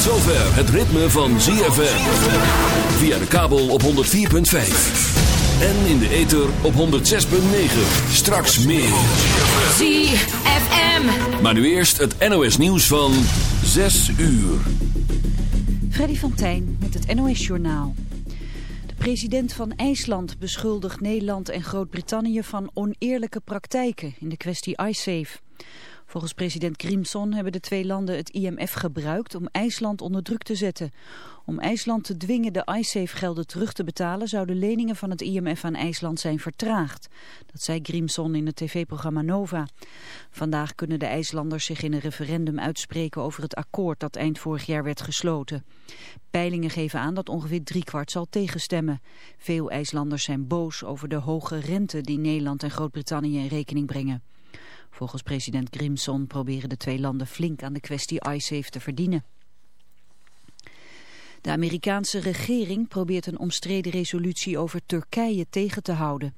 Het ritme van ZFM. Via de kabel op 104.5. En in de ether op 106.9. Straks meer. ZFM. Maar nu eerst het NOS nieuws van 6 uur. Freddy van Tijn met het NOS Journaal. De president van IJsland beschuldigt Nederland en Groot-Brittannië van oneerlijke praktijken in de kwestie iSafe. Volgens president Grimson hebben de twee landen het IMF gebruikt om IJsland onder druk te zetten. Om IJsland te dwingen de iSafe-gelden terug te betalen zouden leningen van het IMF aan IJsland zijn vertraagd. Dat zei Grimson in het tv-programma Nova. Vandaag kunnen de IJslanders zich in een referendum uitspreken over het akkoord dat eind vorig jaar werd gesloten. Peilingen geven aan dat ongeveer driekwart zal tegenstemmen. Veel IJslanders zijn boos over de hoge rente die Nederland en Groot-Brittannië in rekening brengen. Volgens president Grimson proberen de twee landen flink aan de kwestie ISAFE te verdienen. De Amerikaanse regering probeert een omstreden resolutie over Turkije tegen te houden.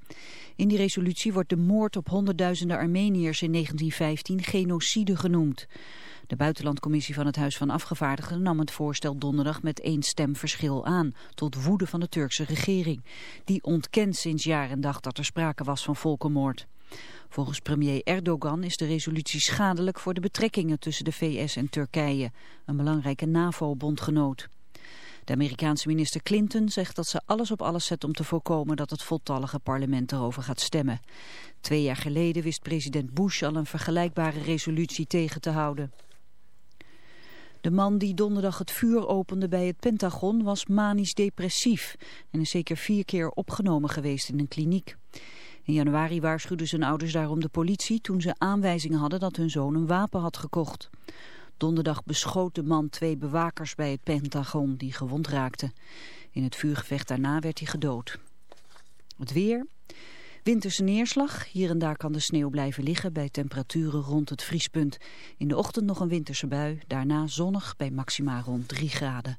In die resolutie wordt de moord op honderdduizenden Armeniërs in 1915 genocide genoemd. De buitenlandcommissie van het Huis van Afgevaardigden nam het voorstel donderdag met één stem verschil aan, tot woede van de Turkse regering. Die ontkent sinds jaar en dag dat er sprake was van volkenmoord. Volgens premier Erdogan is de resolutie schadelijk voor de betrekkingen tussen de VS en Turkije, een belangrijke NAVO-bondgenoot. De Amerikaanse minister Clinton zegt dat ze alles op alles zet om te voorkomen dat het voltallige parlement erover gaat stemmen. Twee jaar geleden wist president Bush al een vergelijkbare resolutie tegen te houden. De man die donderdag het vuur opende bij het Pentagon was manisch depressief en is zeker vier keer opgenomen geweest in een kliniek. In januari waarschuwden zijn ouders daarom de politie toen ze aanwijzingen hadden dat hun zoon een wapen had gekocht. Donderdag beschoot de man twee bewakers bij het Pentagon die gewond raakten. In het vuurgevecht daarna werd hij gedood. Het weer. Winterse neerslag. Hier en daar kan de sneeuw blijven liggen bij temperaturen rond het vriespunt. In de ochtend nog een winterse bui. Daarna zonnig bij maxima rond 3 graden.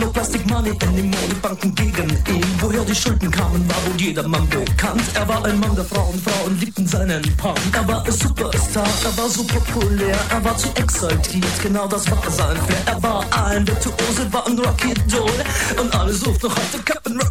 no Plastic Money anymore. Die Banken gegen ihn. Woher die Schulden kamen, war wohl jedermann bekannt. Er war ein Mann der Frauen, Frauen liebten seinen Punk. Er war ein Superstar, er war so populär, er war zu exaltiert, genau das war sein Flair. Er war ein Virtuose, war ein Rocky Doll und alle suchten heute Captain Rock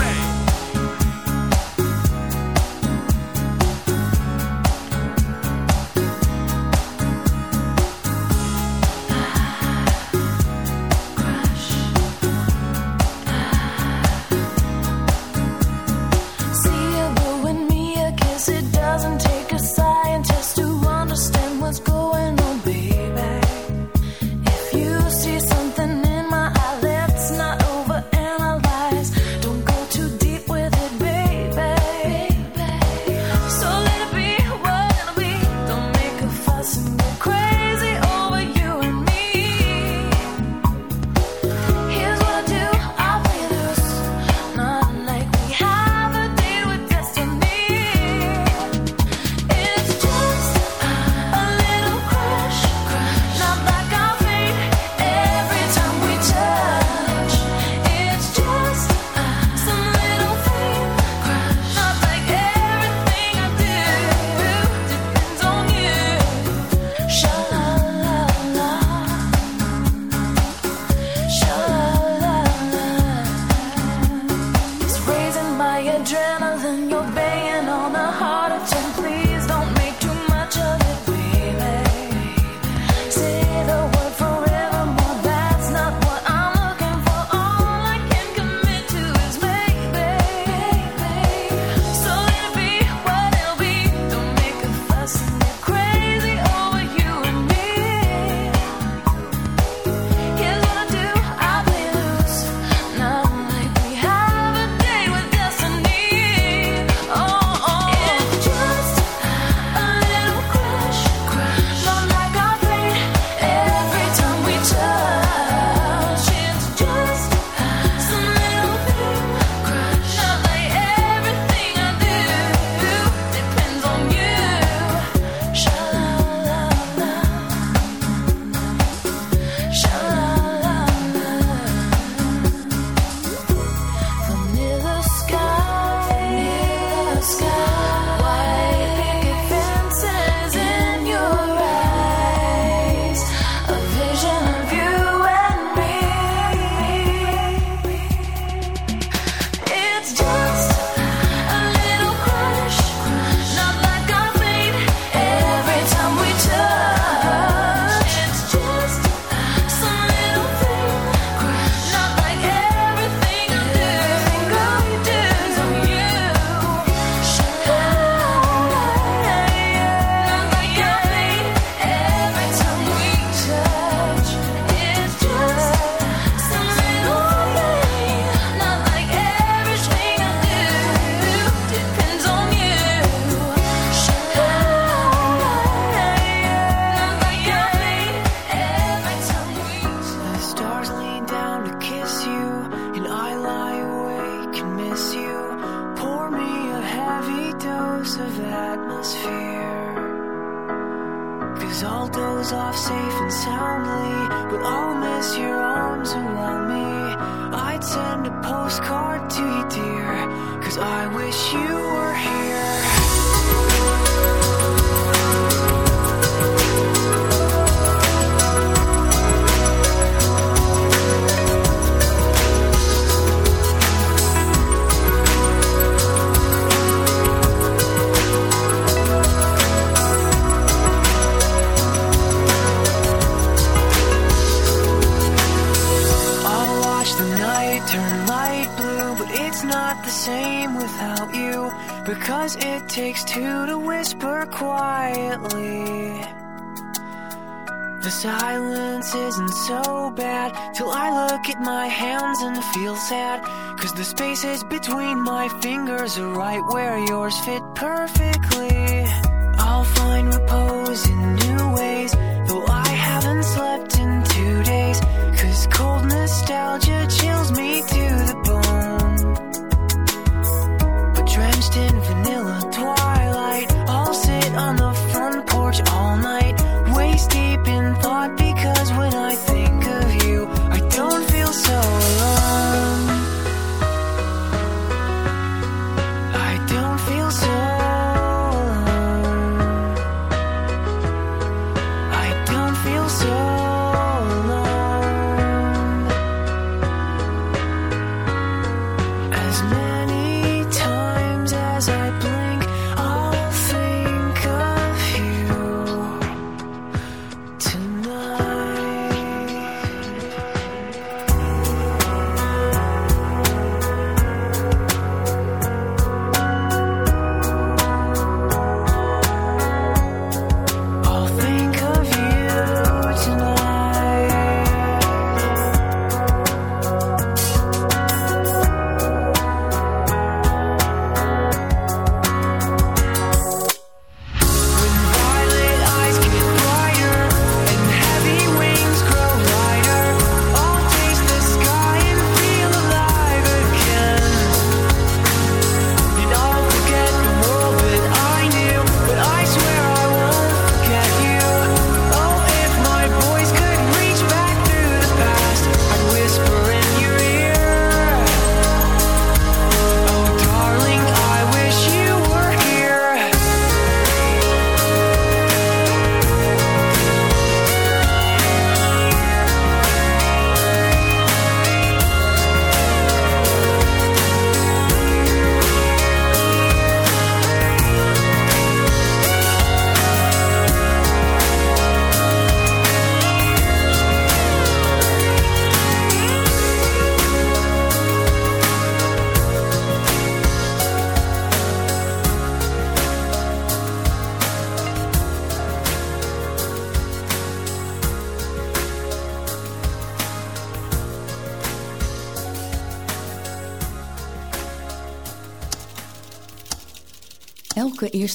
adrenaline silence isn't so bad till I look at my hands and feel sad. Cause the spaces between my fingers are right where yours fit perfectly.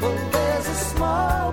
Well, there's a small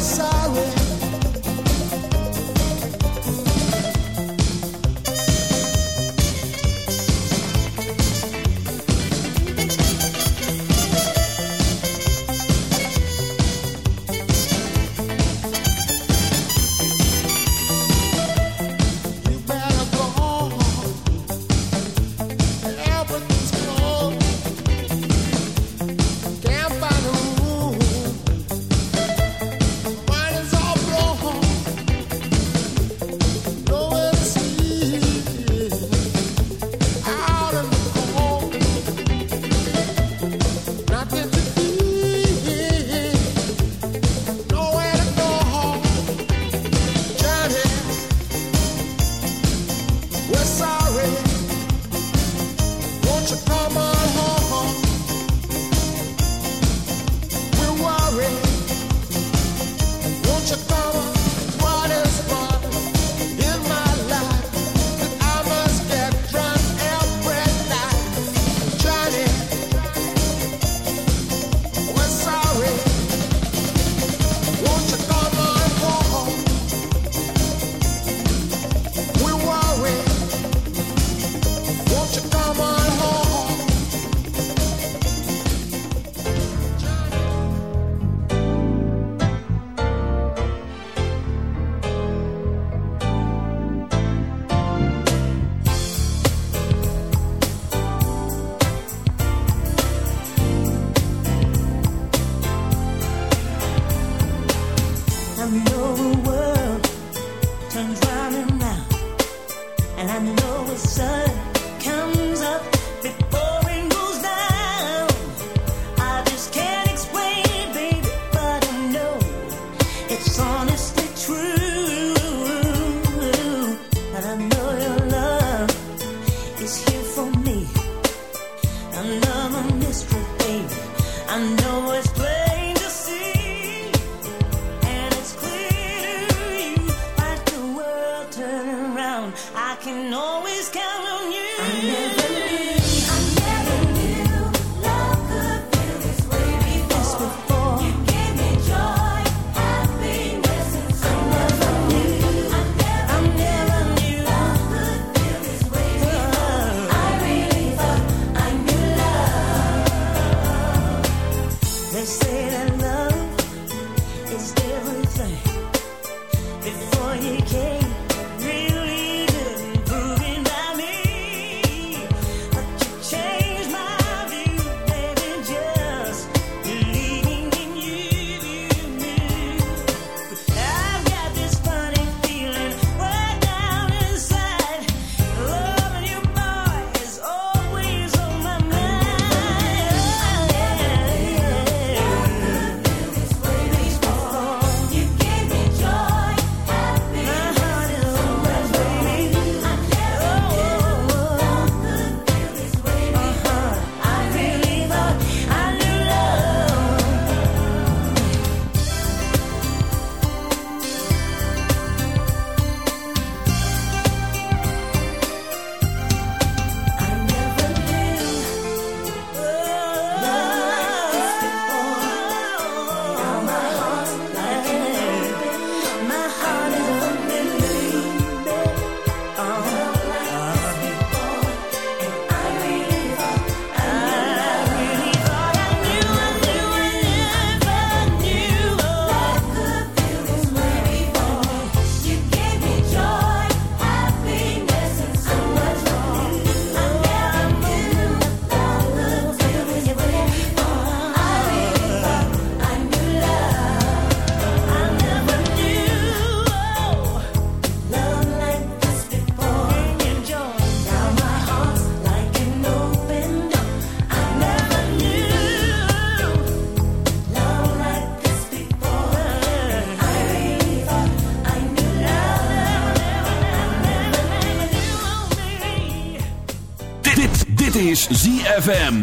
side.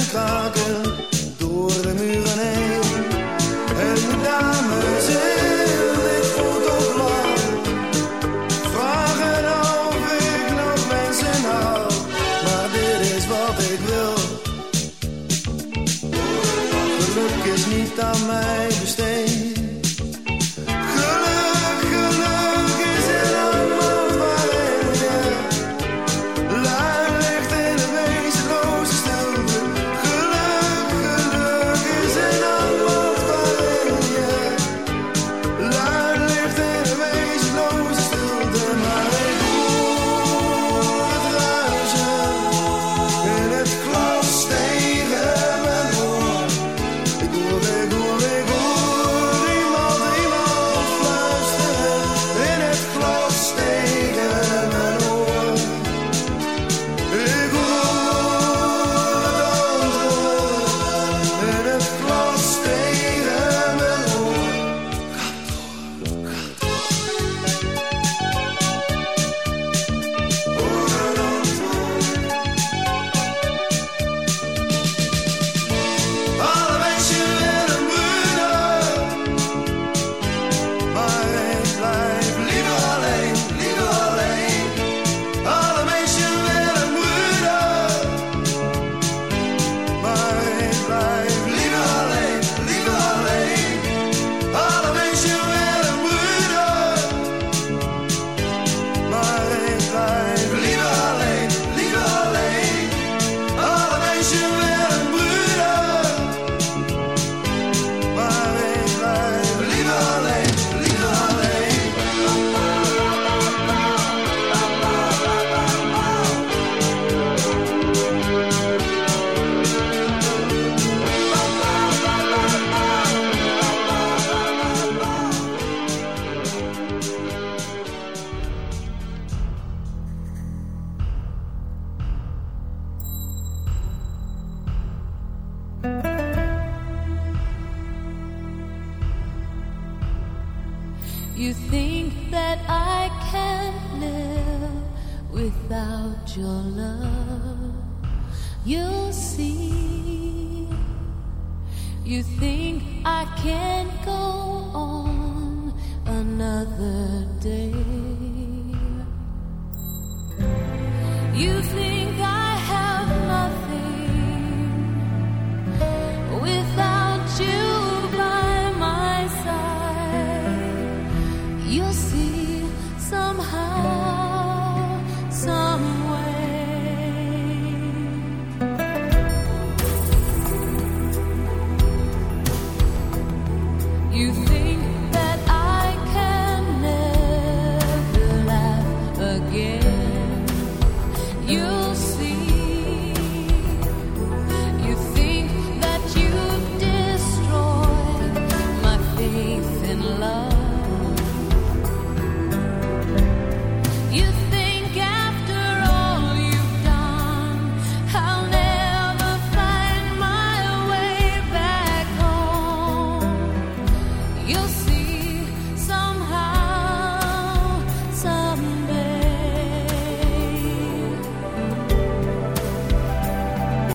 en kraken door de muren heen.